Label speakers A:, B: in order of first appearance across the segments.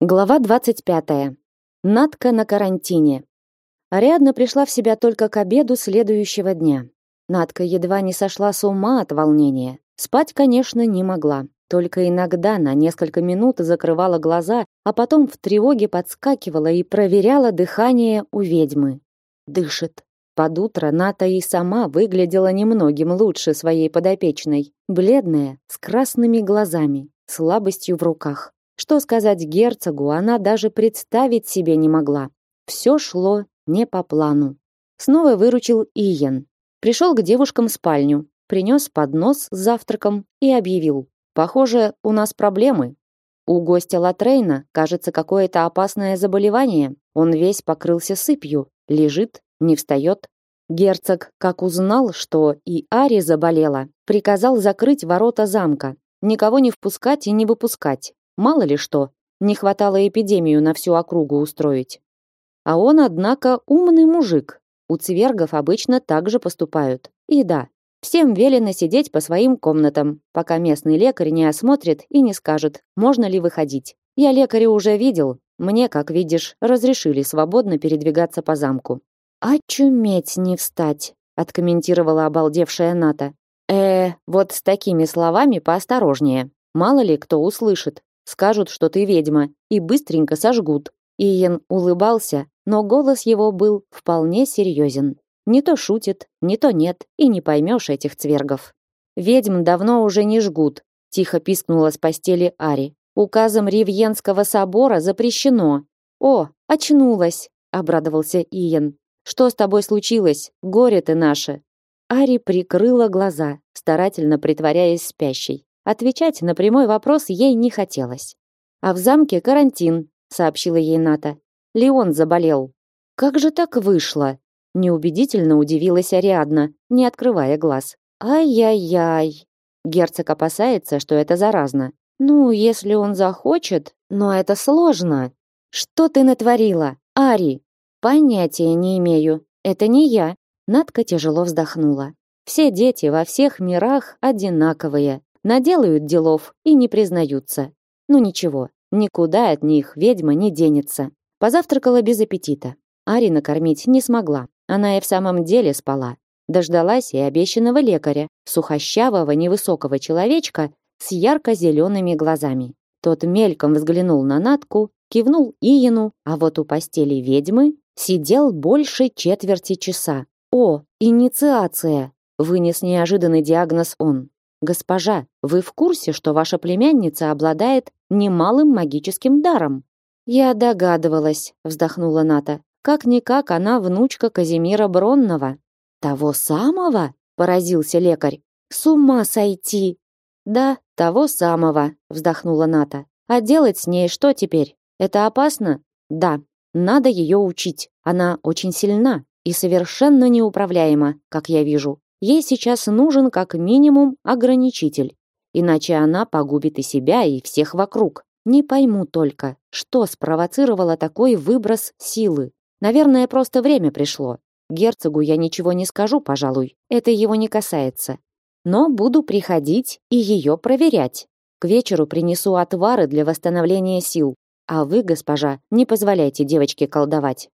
A: Глава 25. Надка на карантине. Ариадна пришла в себя только к обеду следующего дня. Надка едва не сошла с ума от волнения. Спать, конечно, не могла. Только иногда на несколько минут закрывала глаза, а потом в тревоге подскакивала и проверяла дыхание у ведьмы. Дышит. Под утро Ната и сама выглядела немногим лучше своей подопечной. Бледная, с красными глазами, слабостью в руках. Что сказать герцогу, она даже представить себе не могла. Все шло не по плану. Снова выручил Иен. Пришел к девушкам в спальню, принес поднос с завтраком и объявил. «Похоже, у нас проблемы. У гостя Латрейна, кажется, какое-то опасное заболевание. Он весь покрылся сыпью, лежит, не встает. Герцог, как узнал, что и Ари заболела, приказал закрыть ворота замка, никого не впускать и не выпускать. Мало ли что, не хватало эпидемию на всю округу устроить. А он, однако, умный мужик. У цвергов обычно так же поступают. И да, всем велено сидеть по своим комнатам, пока местный лекарь не осмотрит и не скажет, можно ли выходить. Я лекаря уже видел, мне, как видишь, разрешили свободно передвигаться по замку. «Очуметь не встать», — откомментировала обалдевшая Ната. «Э, вот с такими словами поосторожнее. Мало ли кто услышит. Скажут, что ты ведьма, и быстренько сожгут. Иен улыбался, но голос его был вполне серьезен. Не то шутит, не то нет, и не поймешь этих цвергов. Ведьм давно уже не жгут, тихо пискнула с постели Ари. Указом Ривьенского собора запрещено. О, очнулась, обрадовался Иен. Что с тобой случилось? Горе ты наше. Ари прикрыла глаза, старательно притворяясь спящей. Отвечать на прямой вопрос ей не хотелось. А в замке карантин, сообщила ей Ната. Леон заболел. Как же так вышло? Неубедительно удивилась Ариадна, не открывая глаз. Ай-яй-яй. Герцог опасается, что это заразно. Ну, если он захочет, но это сложно. Что ты натворила, Ари? Понятия не имею. Это не я. Надка тяжело вздохнула. Все дети во всех мирах одинаковые. Наделают делов и не признаются. Ну ничего, никуда от них ведьма не денется. Позавтракала без аппетита. Ари накормить не смогла. Она и в самом деле спала. Дождалась и обещанного лекаря, сухощавого невысокого человечка с ярко-зелеными глазами. Тот мельком взглянул на Натку, кивнул Иену, а вот у постели ведьмы сидел больше четверти часа. «О, инициация!» — вынес неожиданный диагноз он. Госпожа, вы в курсе, что ваша племянница обладает немалым магическим даром? Я догадывалась, вздохнула Ната. Как никак она внучка Казимира Бронного. Того самого? поразился лекарь. С ума сойти. Да, того самого, вздохнула Ната. А делать с ней что теперь? Это опасно? Да. Надо ее учить. Она очень сильна и совершенно неуправляема, как я вижу. Ей сейчас нужен как минимум ограничитель, иначе она погубит и себя, и всех вокруг. Не пойму только, что спровоцировало такой выброс силы. Наверное, просто время пришло. Герцогу я ничего не скажу, пожалуй. Это его не касается. Но буду приходить и ее проверять. К вечеру принесу отвары для восстановления сил. А вы, госпожа, не позволяйте девочке колдовать.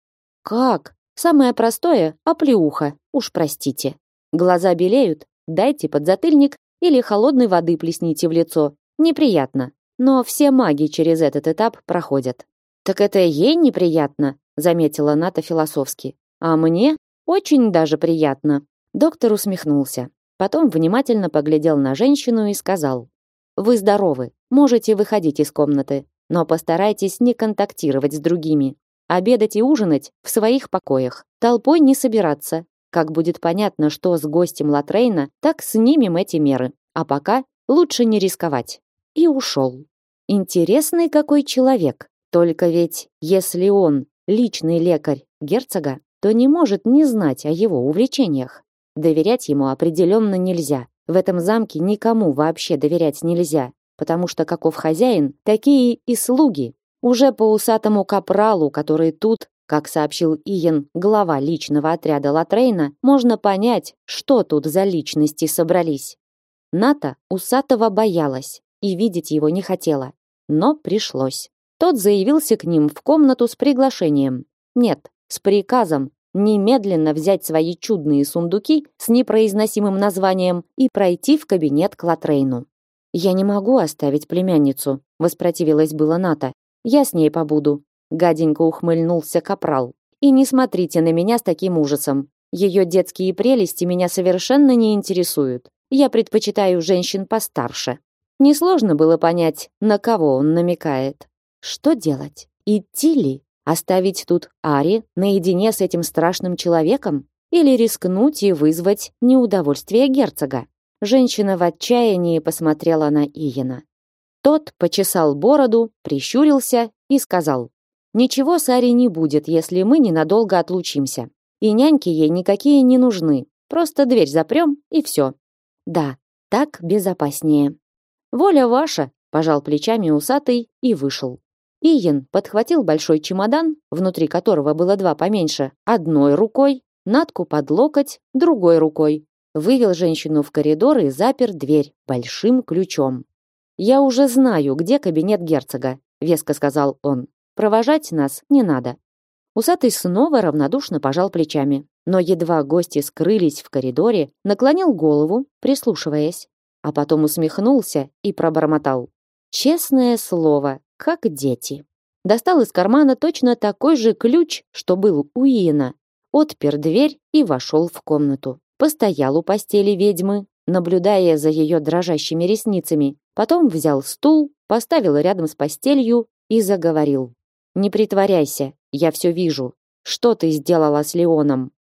A: Как? Самое простое оплеуха. Уж простите. Глаза белеют, дайте подзатыльник или холодной воды плесните в лицо. Неприятно. Но все маги через этот этап проходят. Так это ей неприятно, заметила Ната философски. А мне очень даже приятно. Доктор усмехнулся. Потом внимательно поглядел на женщину и сказал: "Вы здоровы, можете выходить из комнаты, но постарайтесь не контактировать с другими. Обедать и ужинать в своих покоях. Толпой не собираться, как будет понятно, что с гостем Латрейна, так снимем эти меры. А пока лучше не рисковать. И ушел. Интересный какой человек. Только ведь, если он личный лекарь герцога, то не может не знать о его увлечениях. Доверять ему определенно нельзя. В этом замке никому вообще доверять нельзя, потому что каков хозяин, такие и слуги. Уже по усатому капралу, который тут как сообщил Иен, глава личного отряда Латрейна, можно понять, что тут за личности собрались. Ната Усатого боялась и видеть его не хотела, но пришлось. Тот заявился к ним в комнату с приглашением. Нет, с приказом немедленно взять свои чудные сундуки с непроизносимым названием и пройти в кабинет к Латрейну. «Я не могу оставить племянницу», — воспротивилась была Ната. «Я с ней побуду», — гаденько ухмыльнулся Капрал. «И не смотрите на меня с таким ужасом. Ее детские прелести меня совершенно не интересуют. Я предпочитаю женщин постарше». Несложно было понять, на кого он намекает. Что делать? Идти ли? Оставить тут Ари наедине с этим страшным человеком? Или рискнуть и вызвать неудовольствие герцога? Женщина в отчаянии посмотрела на Иена. Тот почесал бороду, прищурился и сказал, «Ничего с Ари не будет, если мы ненадолго отлучимся. И няньки ей никакие не нужны. Просто дверь запрем, и все». «Да, так безопаснее». «Воля ваша», — пожал плечами усатый и вышел. Иен подхватил большой чемодан, внутри которого было два поменьше, одной рукой, Натку под локоть, другой рукой. Вывел женщину в коридор и запер дверь большим ключом. «Я уже знаю, где кабинет герцога», — веско сказал он. «Провожать нас не надо». Усатый снова равнодушно пожал плечами, но едва гости скрылись в коридоре, наклонил голову, прислушиваясь, а потом усмехнулся и пробормотал. «Честное слово, как дети. Достал из кармана точно такой же ключ, что был у Иена. Отпер дверь и вошел в комнату. Постоял у постели ведьмы, наблюдая за ее дрожащими ресницами. Потом взял стул, поставил рядом с постелью и заговорил. «Не притворяйся, я все вижу. Что ты сделала с Леоном?»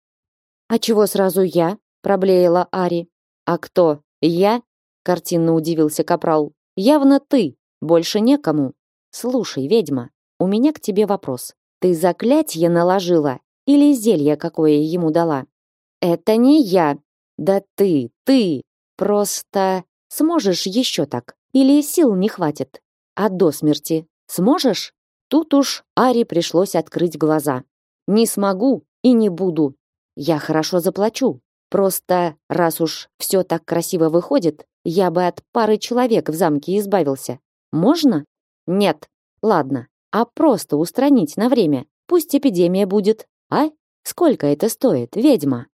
A: «А чего сразу я?» – проблеяла Ари. «А кто? Я?» – картинно удивился Капрал. «Явно ты. Больше некому. Слушай, ведьма, у меня к тебе вопрос. Ты заклятие наложила или зелье какое ему дала? Это не я. Да ты, ты. Просто сможешь еще так? Или сил не хватит? А до смерти сможешь? Тут уж Ари пришлось открыть глаза. Не смогу и не буду. Я хорошо заплачу. Просто, раз уж все так красиво выходит, я бы от пары человек в замке избавился. Можно? Нет. Ладно. А просто устранить на время. Пусть эпидемия будет. А? Сколько это стоит, ведьма?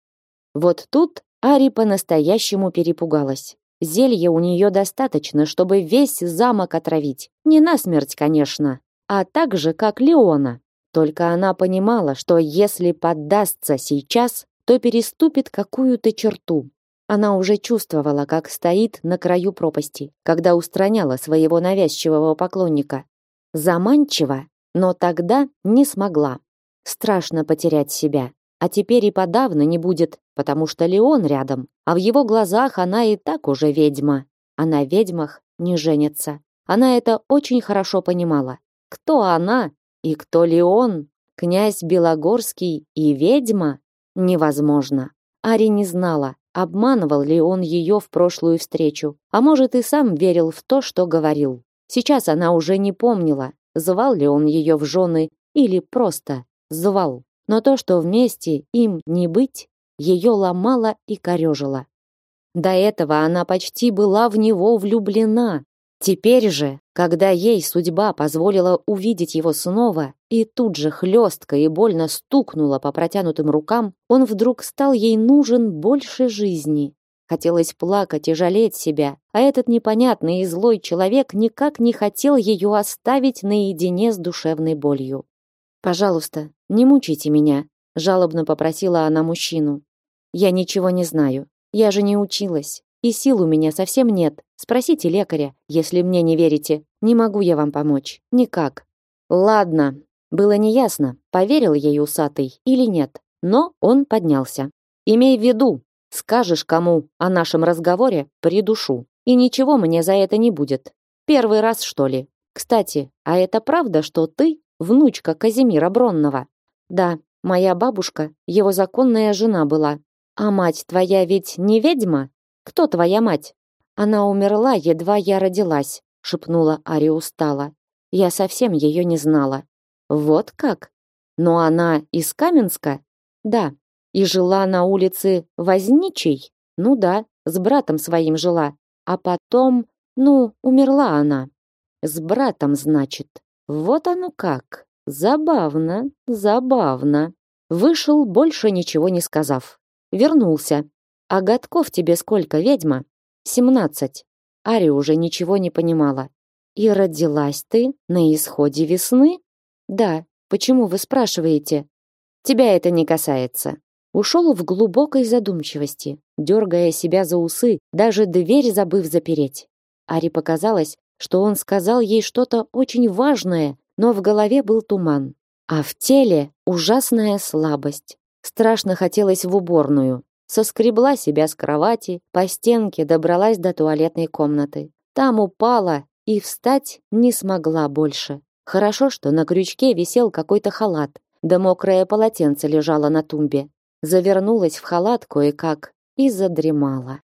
A: Вот тут Ари по-настоящему перепугалась. Зелья у нее достаточно, чтобы весь замок отравить. Не насмерть, конечно, а так же, как Леона. Только она понимала, что если поддастся сейчас, то переступит какую-то черту. Она уже чувствовала, как стоит на краю пропасти, когда устраняла своего навязчивого поклонника. Заманчиво, но тогда не смогла. Страшно потерять себя. А теперь и подавно не будет, потому что Леон рядом, а в его глазах она и так уже ведьма. А на ведьмах не женится. Она это очень хорошо понимала. Кто она и кто Леон? Князь Белогорский и ведьма? Невозможно. Ари не знала, Обманывал ли он ее в прошлую встречу, а может и сам верил в то, что говорил. Сейчас она уже не помнила, звал ли он ее в жены или просто звал. Но то, что вместе им не быть, ее ломало и корежило. До этого она почти была в него влюблена, Теперь же, когда ей судьба позволила увидеть его снова и тут же хлестко и больно стукнула по протянутым рукам, он вдруг стал ей нужен больше жизни. Хотелось плакать и жалеть себя, а этот непонятный и злой человек никак не хотел ее оставить наедине с душевной болью. «Пожалуйста, не мучайте меня», — жалобно попросила она мужчину. «Я ничего не знаю. Я же не училась. И сил у меня совсем нет. Спросите лекаря, если мне не верите. Не могу я вам помочь. Никак. Ладно. Было неясно, поверил ей усатый или нет. Но он поднялся. Имей в виду, скажешь кому о нашем разговоре, придушу. И ничего мне за это не будет. Первый раз, что ли? Кстати, а это правда, что ты внучка Казимира Бронного? Да, моя бабушка, его законная жена была. А мать твоя ведь не ведьма? Кто твоя мать? Она умерла, едва я родилась, шепнула Ари устало. Я совсем ее не знала. Вот как? Но она из Каменска? Да. И жила на улице Возничей? Ну да, с братом своим жила. А потом, ну, умерла она. С братом, значит. Вот оно как. Забавно, забавно. Вышел, больше ничего не сказав. Вернулся. А годков тебе сколько, ведьма? Семнадцать. Ари уже ничего не понимала. И родилась ты на исходе весны? Да. Почему вы спрашиваете? Тебя это не касается. Ушел в глубокой задумчивости, дергая себя за усы, даже дверь забыв запереть. Ари показалось, что он сказал ей что-то очень важное, но в голове был туман. А в теле ужасная слабость. Страшно хотелось в уборную. Соскребла себя с кровати, по стенке добралась до туалетной комнаты. Там упала и встать не смогла больше. Хорошо, что на крючке висел какой-то халат, да мокрое полотенце лежало на тумбе. Завернулась в халат кое-как и задремала.